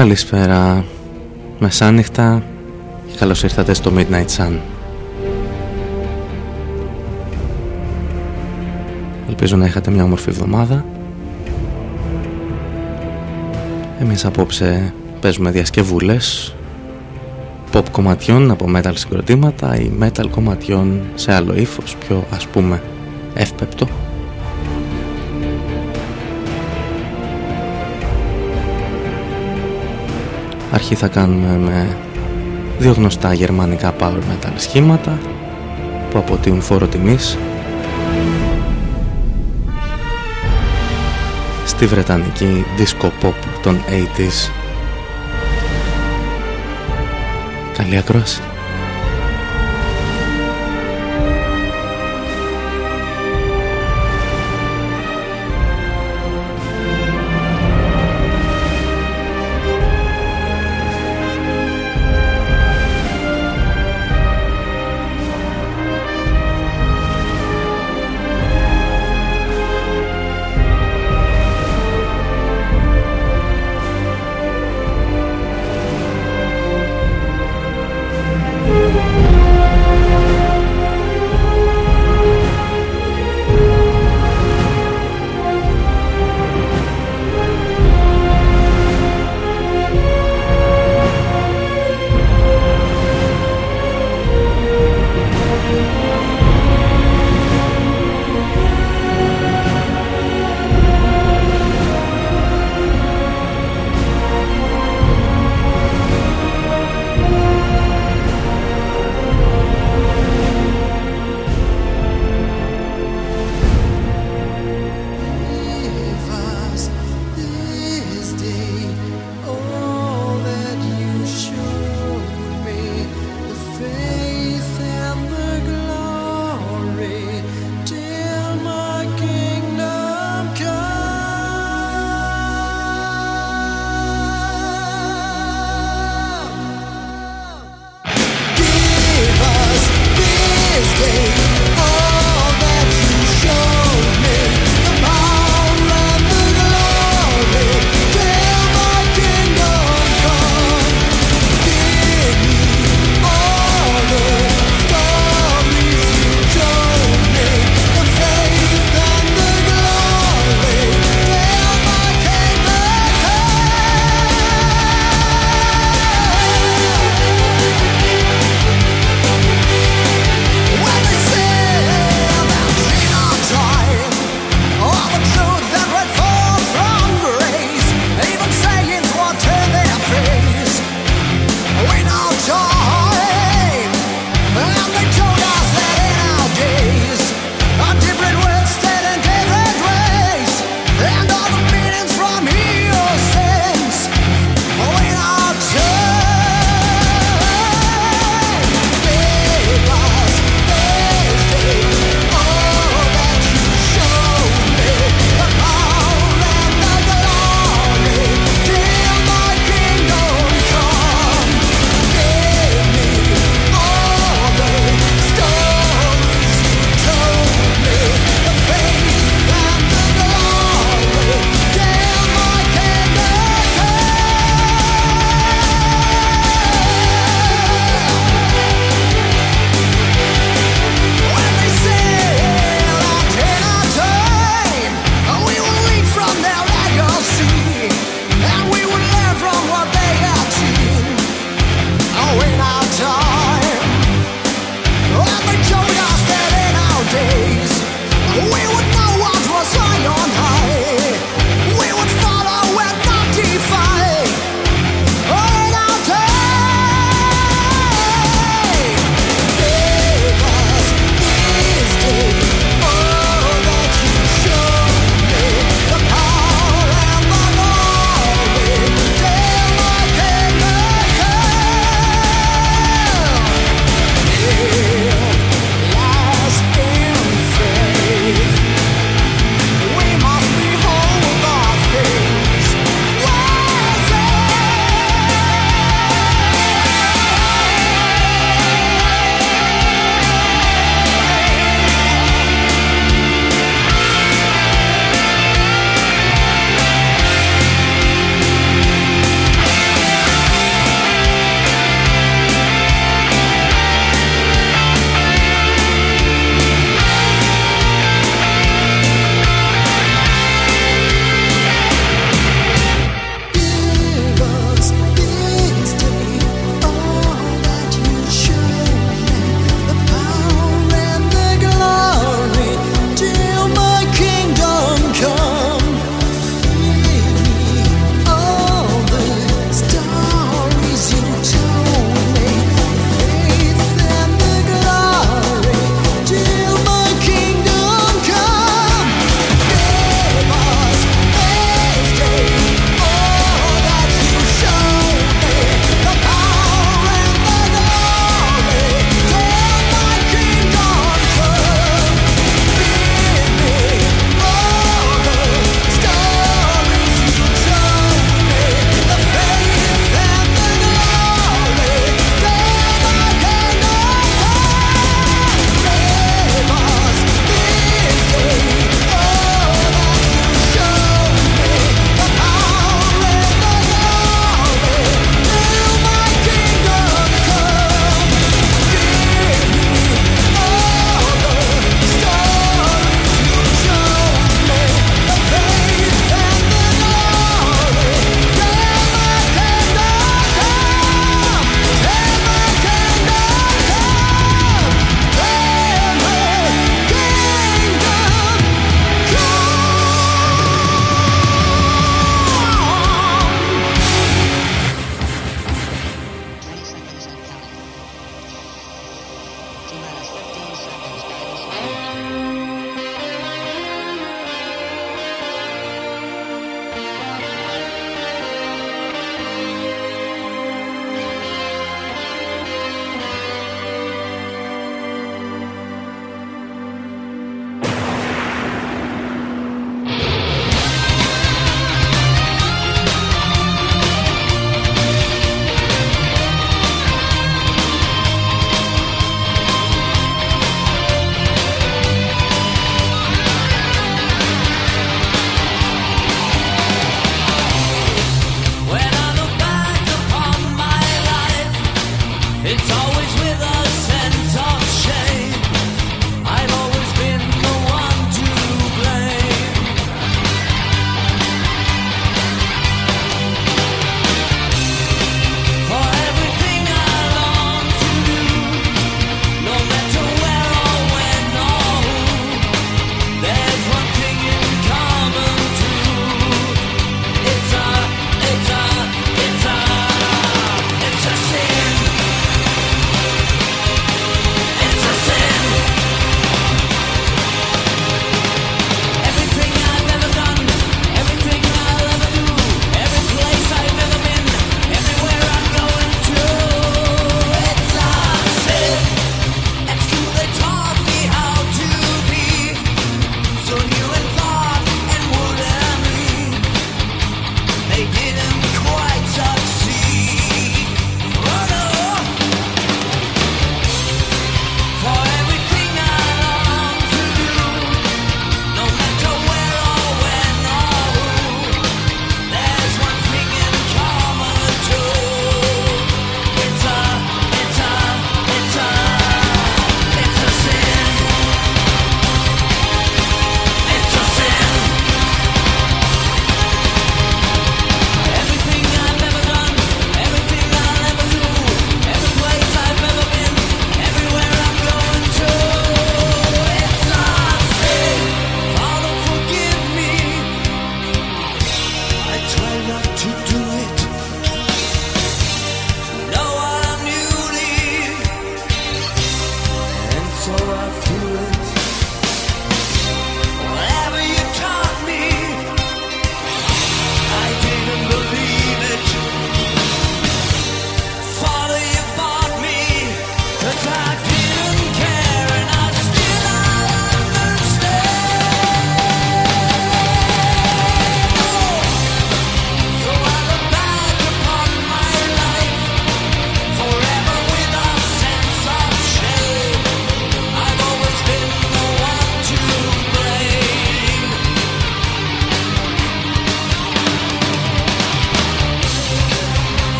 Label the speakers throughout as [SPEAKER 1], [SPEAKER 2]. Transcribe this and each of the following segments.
[SPEAKER 1] Καλησπέρα. Μεσάνυχτα και καλώς ήρθατε στο Midnight Sun. Ελπίζω να είχατε μια όμορφη εβδομάδα. Εμείς απόψε παίζουμε διασκευούλες Pop κομματιών από metal συγκροτήματα ή metal κομματιών σε άλλο ύφος πιο ας πούμε εύπεπτο Αρχή θα κάνουμε με δύο γνωστά γερμανικά power metal σχήματα που αποτείουν φόρο τιμής στη βρετανική disco pop των 80s. Καλή ακρόαση.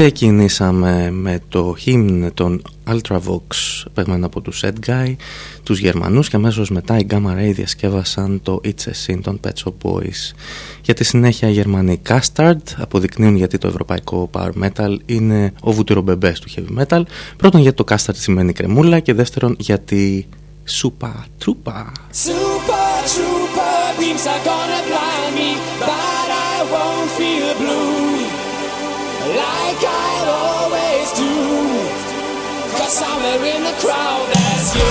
[SPEAKER 1] Ξεκινήσαμε με το hymn των Ultravox παιγμένο από τους Edguy, τους Γερμανούς και αμέσως μετά οι Gamma Ray διασκεύασαν το It's a Sin των Pet Shop Boys. Για τη συνέχεια οι Γερμανοί Custard αποδεικνύουν γιατί το ευρωπαϊκό power metal είναι ο βούτυρομπεμπές του heavy metal. Πρώτον γιατί το Custard σημαίνει κρεμούλα και δεύτερον γιατί σούπα τρούπα.
[SPEAKER 2] Super trooper beams are gonna in the crowd that's you.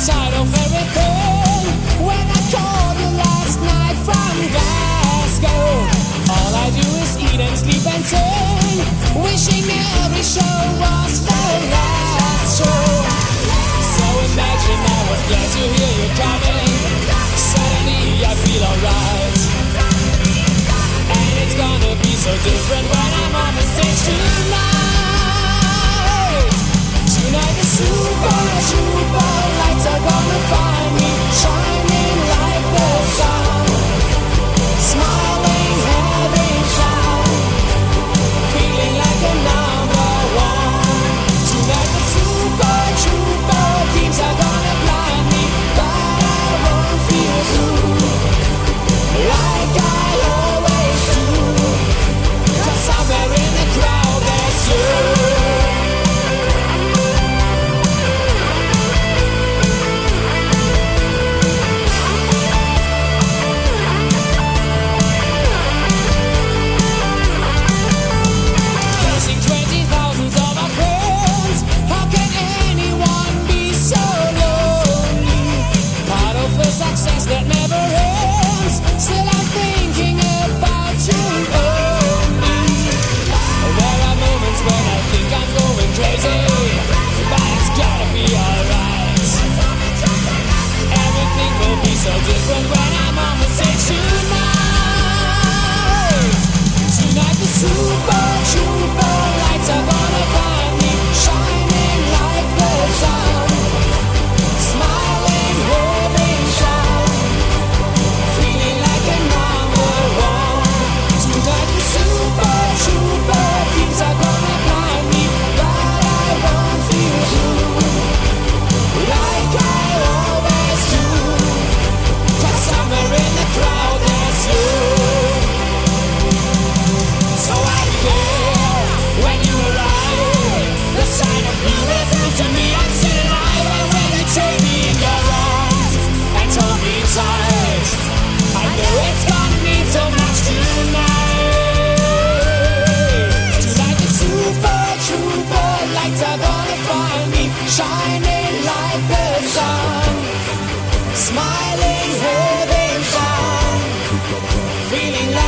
[SPEAKER 2] Tired of everything when I called you last night from Glasgow. All I do is eat and sleep and sing, wishing every show was the last show glad to hear you coming. Suddenly I feel alright. And it's gonna be so different when I'm on the stage tonight. Tonight the super, super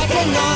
[SPEAKER 2] I can't know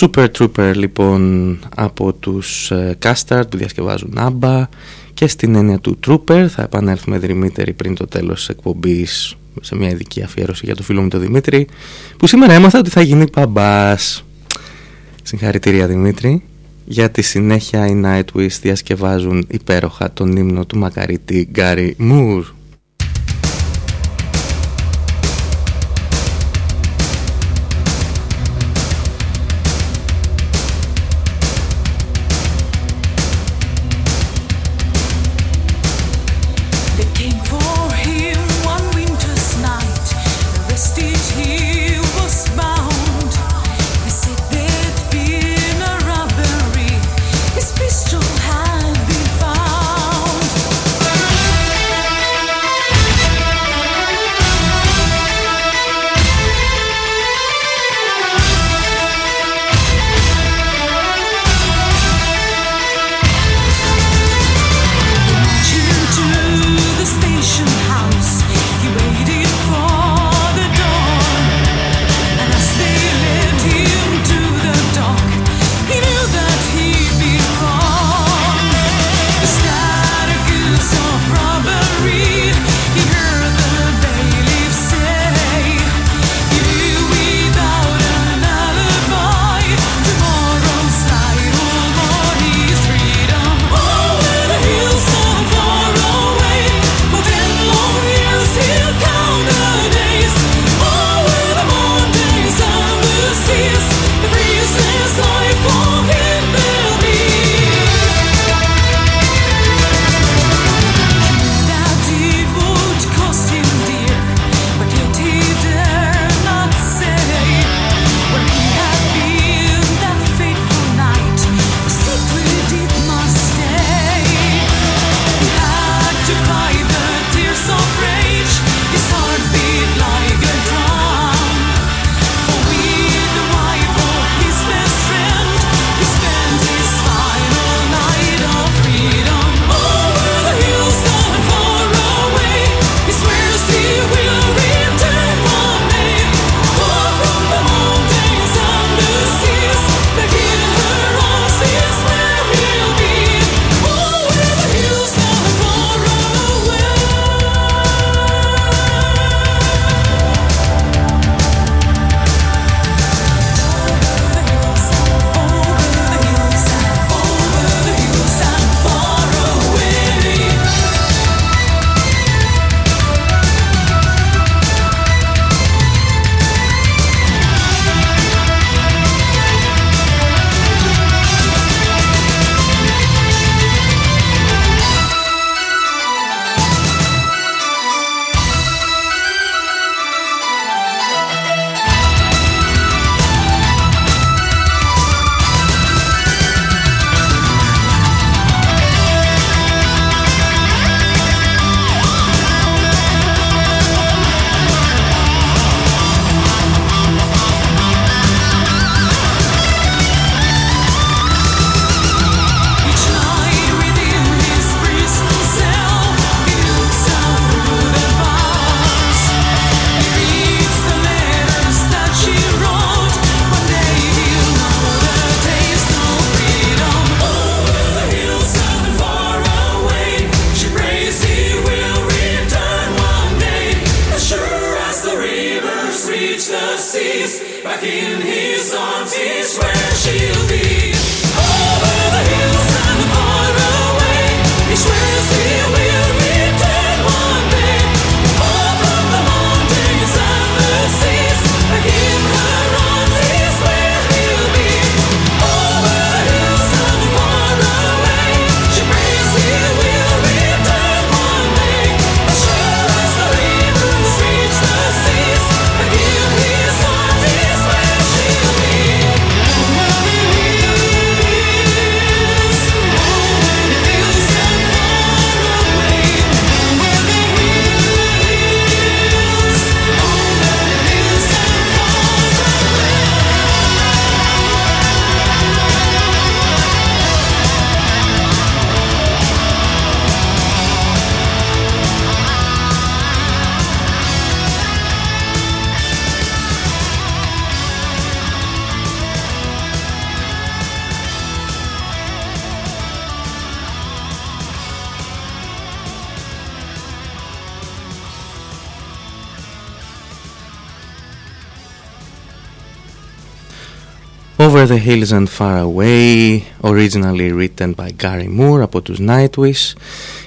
[SPEAKER 1] Super Trooper λοιπόν από τους ε, Custard που διασκευάζουν ABBA και στην έννοια του Trooper θα επανέλθουμε Δημήτρη πριν το τέλος της εκπομπής σε μια ειδική αφιέρωση για το φίλο μου τον Δημήτρη που σήμερα έμαθα ότι θα γίνει παμπάς. Συγχαρητήρια Δημήτρη Για τη συνέχεια οι Nightwish διασκευάζουν υπέροχα τον ύμνο του μακαρίτη Γκάρι Μουρ. The Hills and Far Away originally written by Gary Moore από τους Nightwish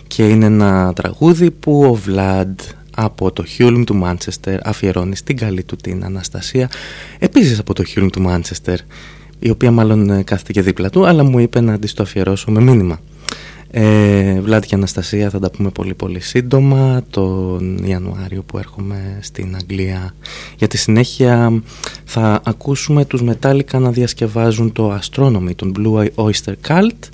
[SPEAKER 1] και είναι ένα τραγούδι που ο Vlad από το Hulme του Manchester αφιερώνει στην καλή του την Αναστασία. Επίσης από το Hulme του Manchester η οποία μάλλον ε, κάθεται και δίπλα του αλλά μου είπε να της το αφιερώσω με μήνυμα ε, Βλάτη και Αναστασία θα τα πούμε πολύ πολύ σύντομα τον Ιανουάριο που έρχομαι στην Αγγλία. Για τη συνέχεια θα ακούσουμε τους Metallica να διασκευάζουν το Astronomy, τον Blue Oyster Cult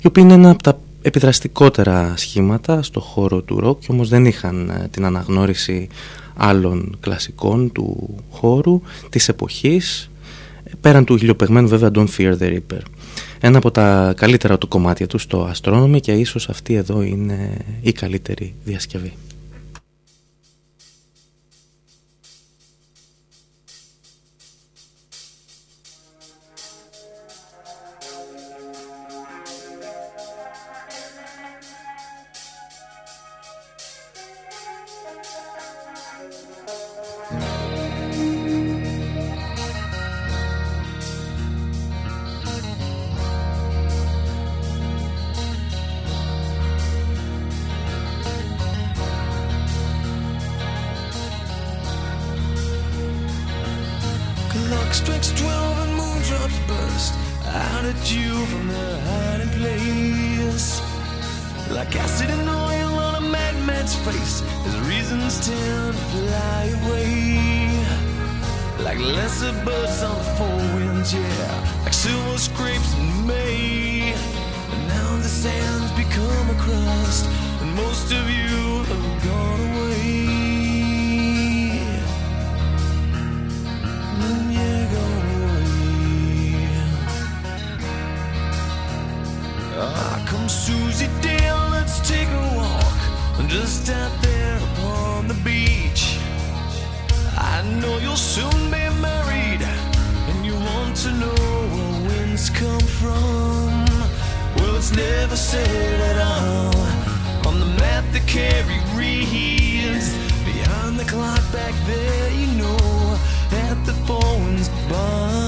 [SPEAKER 1] οι οποίοι είναι ένα από τα επιδραστικότερα σχήματα στο χώρο του ροκ και όμως δεν είχαν ε, την αναγνώριση άλλων κλασικών του χώρου της εποχής πέραν του χιλιοπεγμένου βέβαια Don't Fear the Reaper ένα από τα καλύτερα του κομμάτια τους στο Astronomy και ίσως αυτή εδώ είναι η καλύτερη διασκευή.
[SPEAKER 3] clock strikes twelve and moondrops burst out at you from their hiding place. Like acid and oil on a madman's face, his reasons tend to fly away. Like lesser birds on the four winds, yeah. Like silver scrapes in May. And now the sands become a crust, and most of you have gone away. Come, Susie Dale, let's take a walk. Just out there upon the beach. I know you'll soon be married, and you want to know where winds come from. Well, it's never said at all on the map that carry reads. Behind the clock back there, you know, at the phone's bar.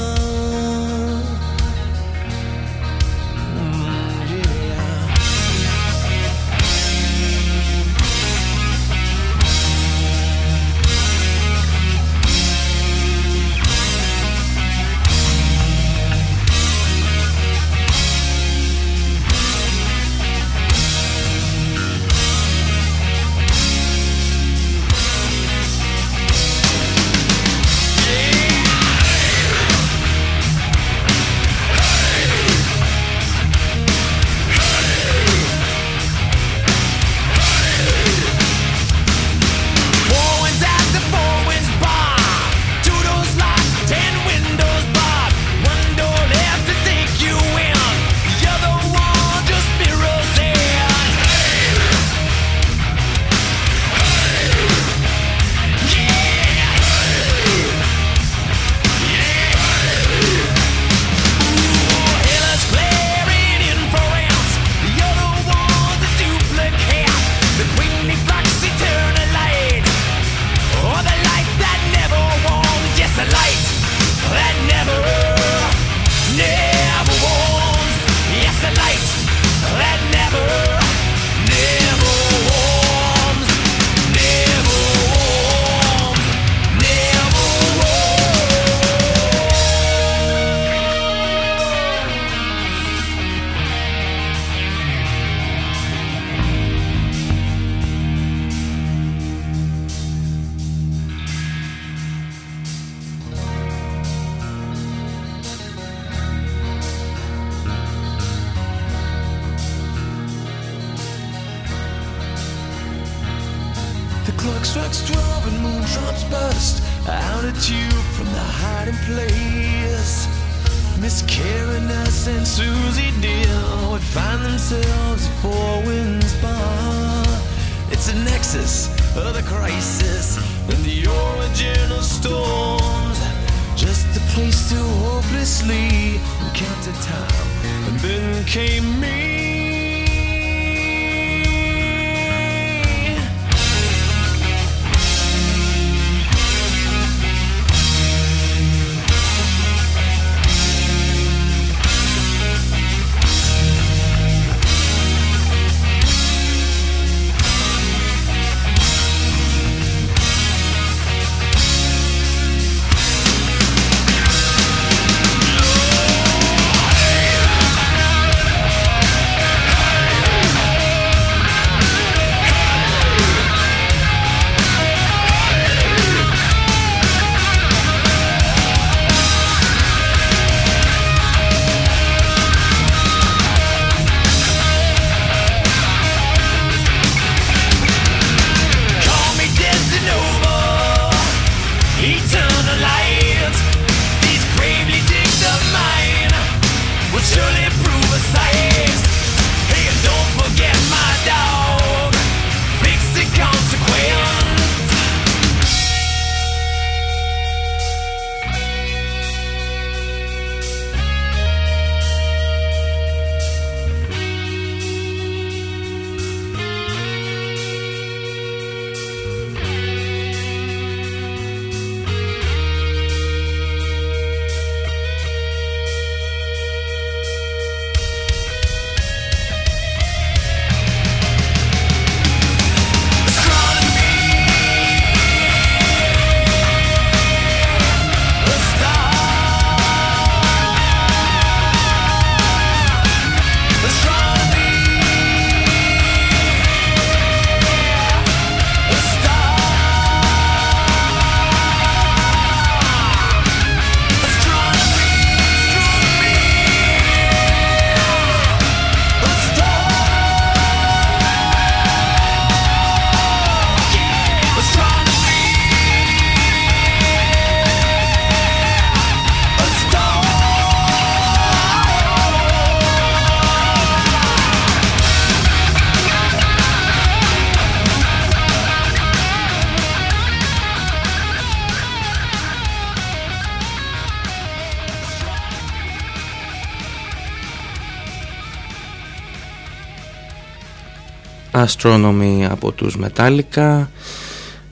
[SPEAKER 1] Astronomy από τους Metallica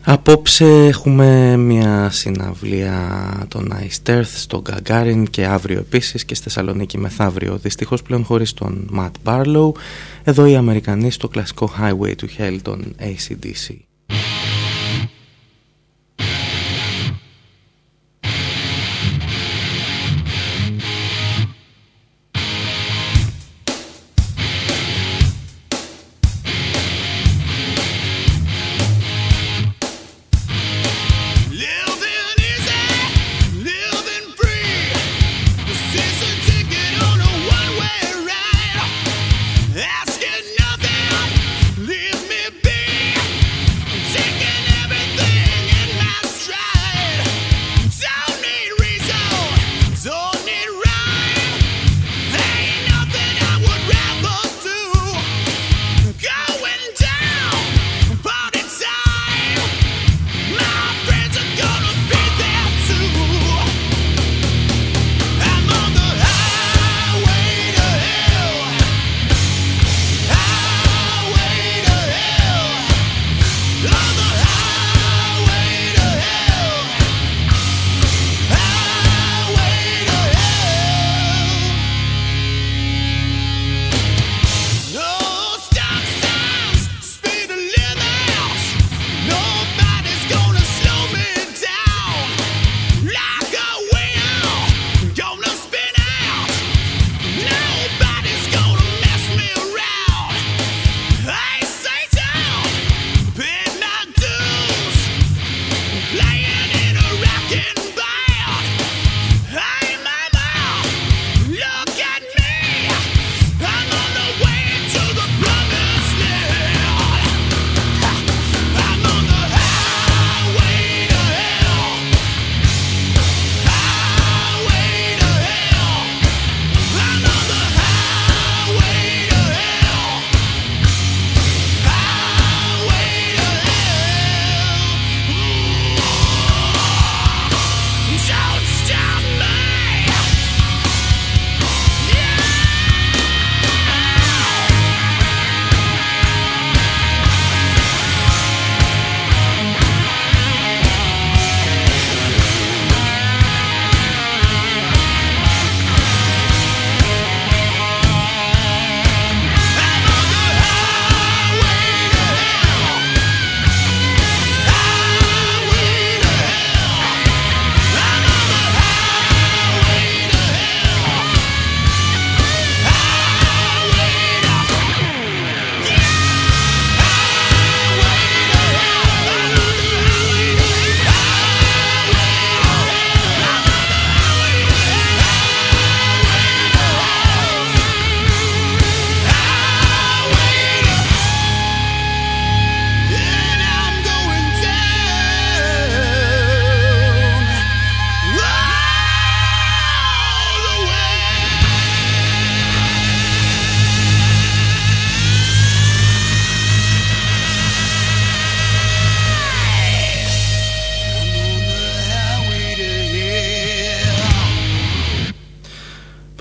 [SPEAKER 1] Απόψε έχουμε μια συναυλία των Ice Earth στο Gagarin και αύριο επίσης και στη Θεσσαλονίκη μεθαύριο δυστυχώς πλέον χωρίς τον Matt Barlow. Εδώ οι Αμερικανοί στο κλασικό Highway to Hell των ACDC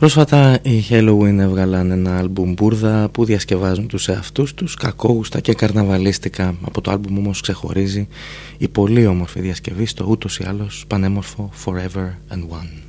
[SPEAKER 1] Πρόσφατα οι Halloween έβγαλαν ένα άλμπουμ μπουρδα που διασκευάζουν τους εαυτούς τους κακόγουστα και καρναβαλίστικα. Από το άλμπουμ όμως ξεχωρίζει η πολύ όμορφη διασκευή στο ούτως ή άλλως πανέμορφο Forever and One.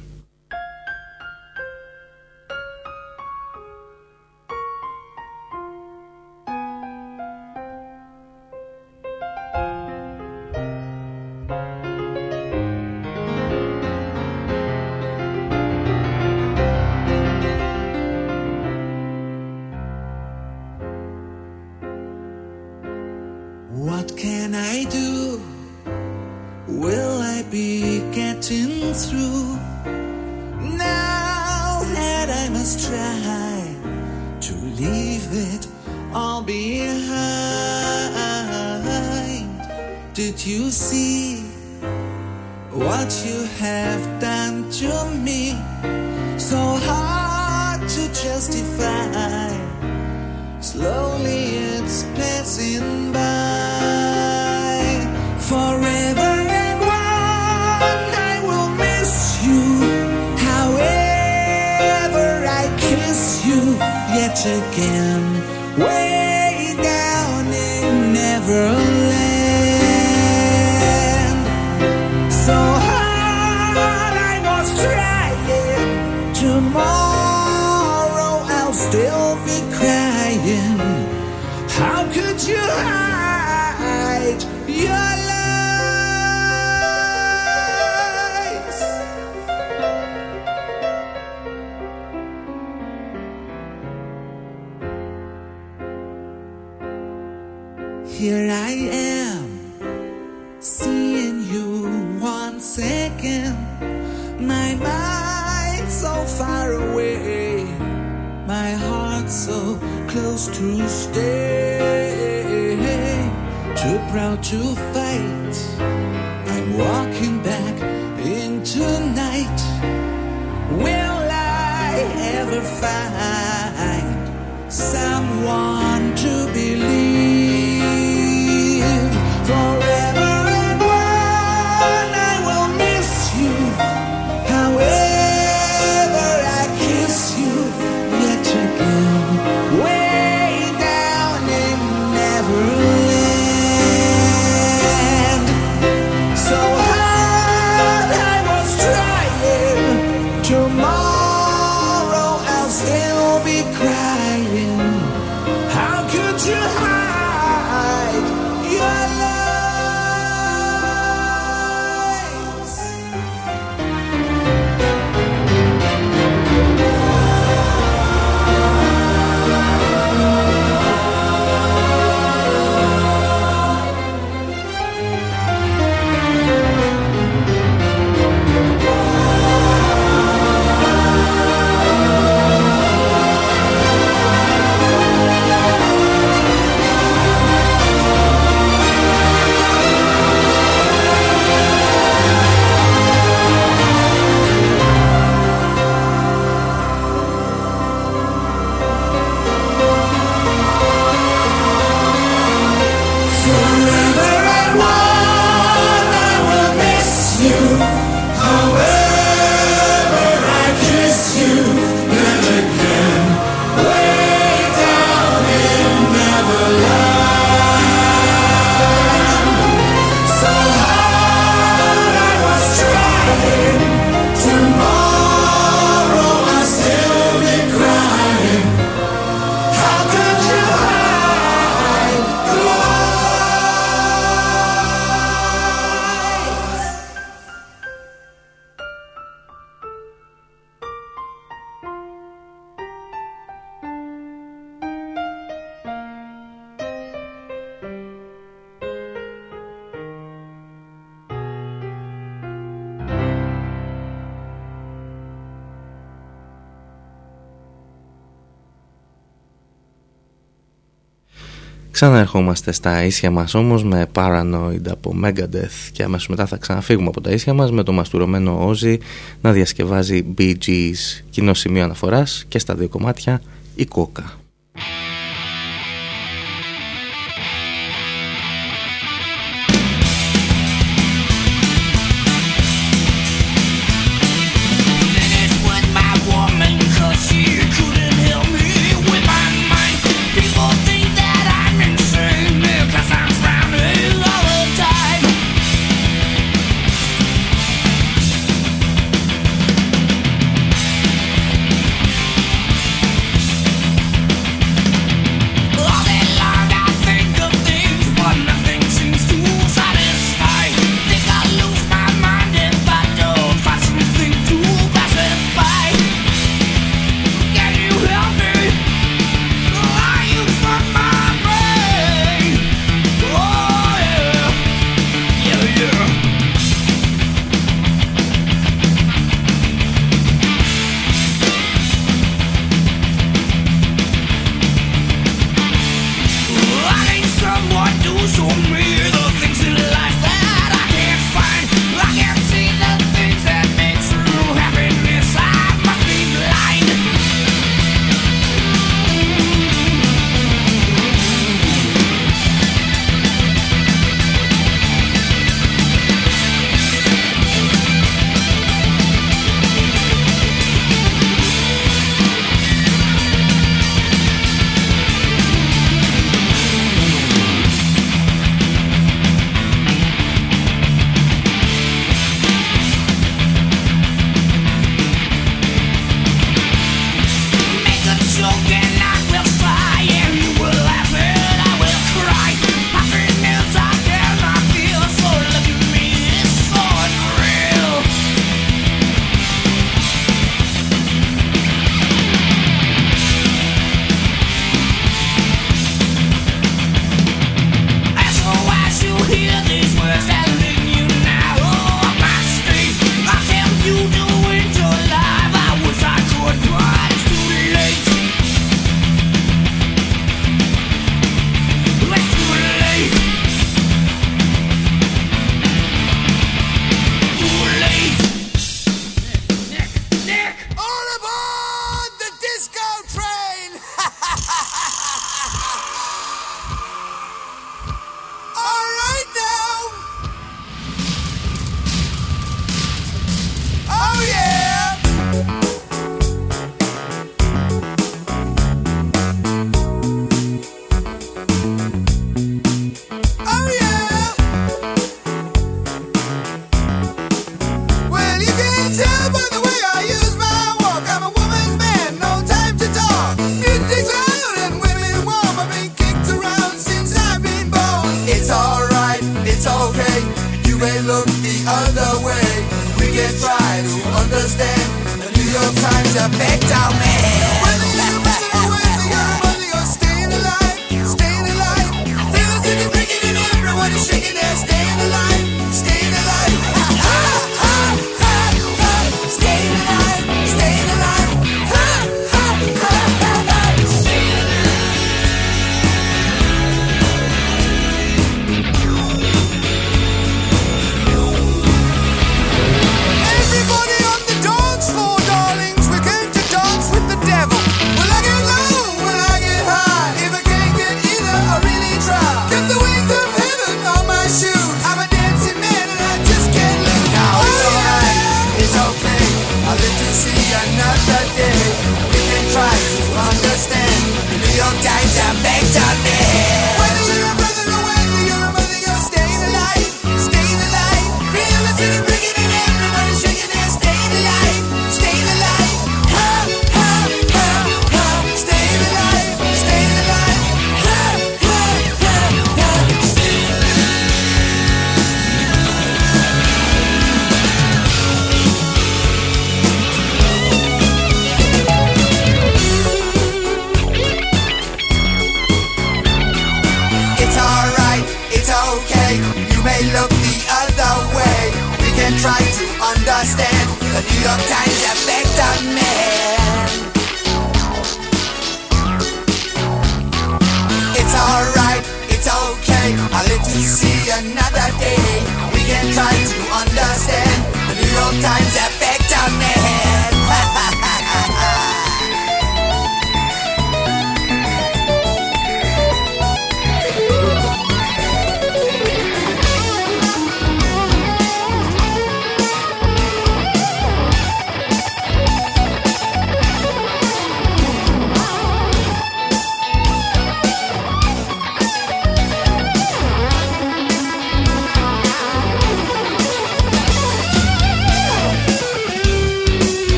[SPEAKER 1] Ξαναερχόμαστε στα ίσια μας όμως με Paranoid από Megadeth και αμέσως μετά θα ξαναφύγουμε από τα ίσια μας με το μαστουρωμένο Ozzy να διασκευάζει Bee Gees κοινό σημείο αναφοράς και στα δύο κομμάτια η κόκα.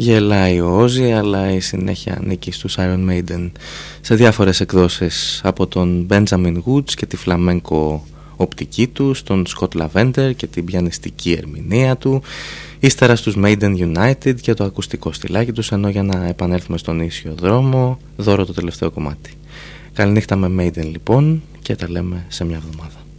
[SPEAKER 1] Γελάει ο Όζη αλλά η συνέχεια ανήκει στους Iron Maiden σε διάφορες εκδόσεις από τον Benjamin Woods και τη φλαμέγκο οπτική του, τον Scott Lavender και την πιανιστική ερμηνεία του ύστερα στους Maiden United και το ακουστικό στυλάκι τους ενώ για να επανέλθουμε στον ίσιο δρόμο δώρο το τελευταίο κομμάτι. Καληνύχτα με Maiden λοιπόν και τα λέμε σε μια εβδομάδα.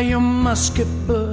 [SPEAKER 2] by your musket bullet.